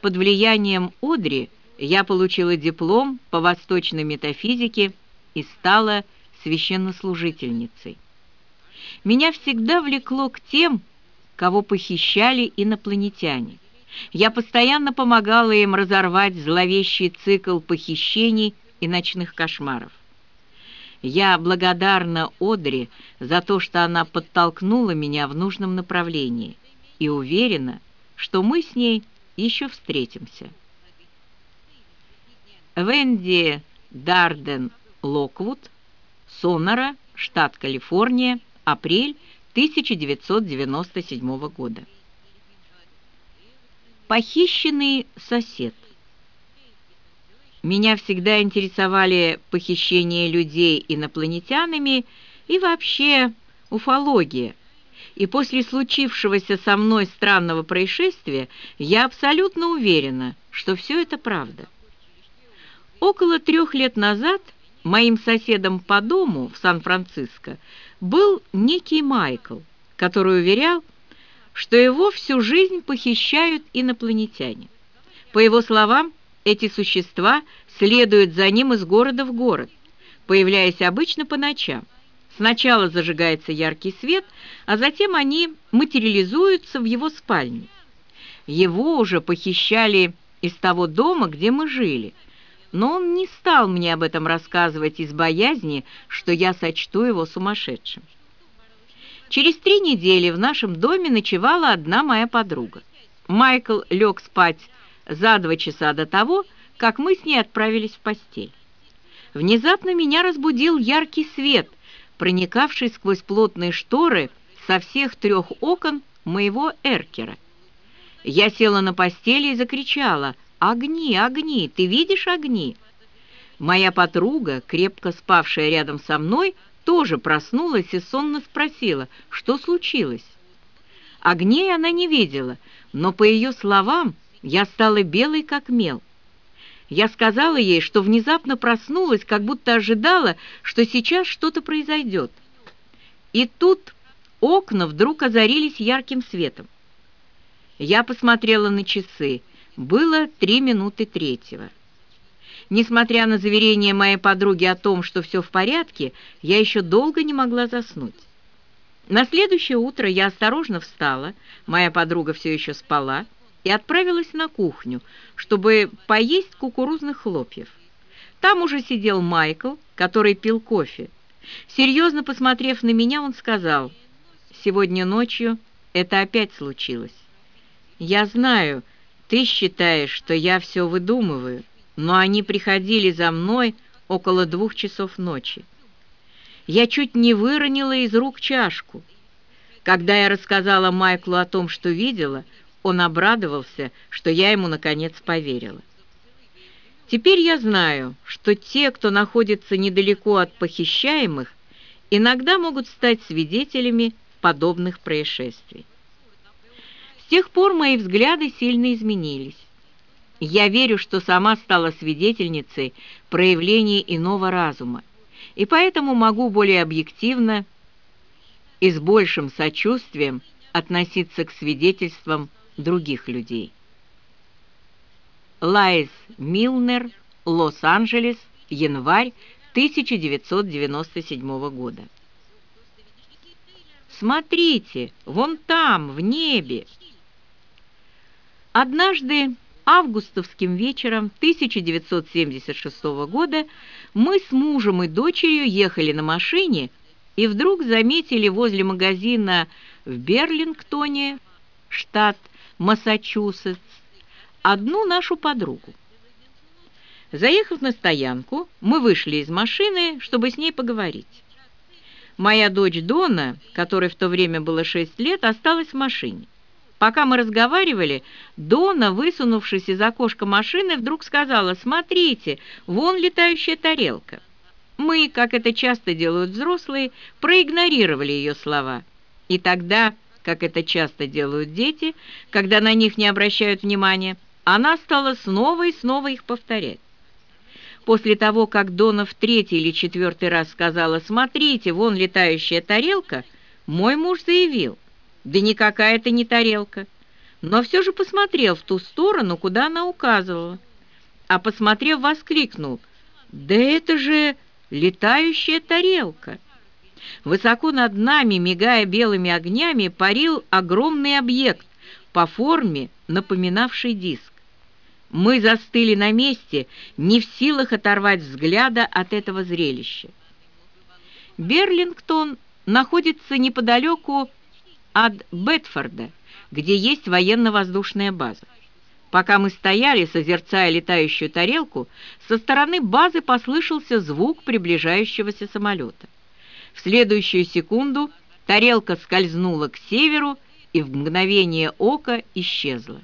Под влиянием Одри я получила диплом по восточной метафизике и стала священнослужительницей. Меня всегда влекло к тем, кого похищали инопланетяне. Я постоянно помогала им разорвать зловещий цикл похищений и ночных кошмаров. Я благодарна Одри за то, что она подтолкнула меня в нужном направлении и уверена, что мы с ней еще встретимся. Венди Дарден Локвуд, Сонора, штат Калифорния, апрель 1997 года. Похищенный сосед. Меня всегда интересовали похищения людей инопланетянами и вообще уфология. И после случившегося со мной странного происшествия я абсолютно уверена, что все это правда. Около трех лет назад моим соседом по дому в Сан-Франциско был некий Майкл, который уверял, что его всю жизнь похищают инопланетяне. По его словам, эти существа следуют за ним из города в город, появляясь обычно по ночам. Сначала зажигается яркий свет, а затем они материализуются в его спальне. Его уже похищали из того дома, где мы жили, но он не стал мне об этом рассказывать из боязни, что я сочту его сумасшедшим. Через три недели в нашем доме ночевала одна моя подруга. Майкл лег спать за два часа до того, как мы с ней отправились в постель. Внезапно меня разбудил яркий свет, проникавший сквозь плотные шторы со всех трех окон моего эркера. Я села на постели и закричала «Огни, огни! Ты видишь огни?» Моя подруга, крепко спавшая рядом со мной, тоже проснулась и сонно спросила, что случилось. Огней она не видела, но по ее словам я стала белой, как мел. Я сказала ей, что внезапно проснулась, как будто ожидала, что сейчас что-то произойдет. И тут окна вдруг озарились ярким светом. Я посмотрела на часы. Было три минуты третьего. Несмотря на заверение моей подруги о том, что все в порядке, я еще долго не могла заснуть. На следующее утро я осторожно встала, моя подруга все еще спала, и отправилась на кухню, чтобы поесть кукурузных хлопьев. Там уже сидел Майкл, который пил кофе. Серьезно посмотрев на меня, он сказал, «Сегодня ночью это опять случилось. Я знаю, ты считаешь, что я все выдумываю, но они приходили за мной около двух часов ночи. Я чуть не выронила из рук чашку. Когда я рассказала Майклу о том, что видела, он обрадовался, что я ему наконец поверила. Теперь я знаю, что те, кто находится недалеко от похищаемых, иногда могут стать свидетелями подобных происшествий. С тех пор мои взгляды сильно изменились. Я верю, что сама стала свидетельницей проявления иного разума, и поэтому могу более объективно и с большим сочувствием относиться к свидетельствам других людей. Лайз Милнер, Лос-Анджелес, январь 1997 года. Смотрите, вон там, в небе. Однажды августовским вечером 1976 года мы с мужем и дочерью ехали на машине и вдруг заметили возле магазина в Берлингтоне, штат Массачусетс, одну нашу подругу. Заехав на стоянку, мы вышли из машины, чтобы с ней поговорить. Моя дочь Дона, которой в то время было 6 лет, осталась в машине. Пока мы разговаривали, Дона, высунувшись из окошка машины, вдруг сказала, «Смотрите, вон летающая тарелка». Мы, как это часто делают взрослые, проигнорировали ее слова. И тогда, как это часто делают дети, когда на них не обращают внимания, она стала снова и снова их повторять. После того, как Дона в третий или четвертый раз сказала «Смотрите, вон летающая тарелка», мой муж заявил – да никакая это не тарелка. но все же посмотрел в ту сторону, куда она указывала, а посмотрев, воскликнул «Да это же летающая тарелка!» Высоко над нами, мигая белыми огнями, парил огромный объект, по форме напоминавший диск. Мы застыли на месте, не в силах оторвать взгляда от этого зрелища. Берлингтон находится неподалеку от Бетфорда, где есть военно-воздушная база. Пока мы стояли, созерцая летающую тарелку, со стороны базы послышался звук приближающегося самолета. В следующую секунду тарелка скользнула к северу и в мгновение ока исчезла.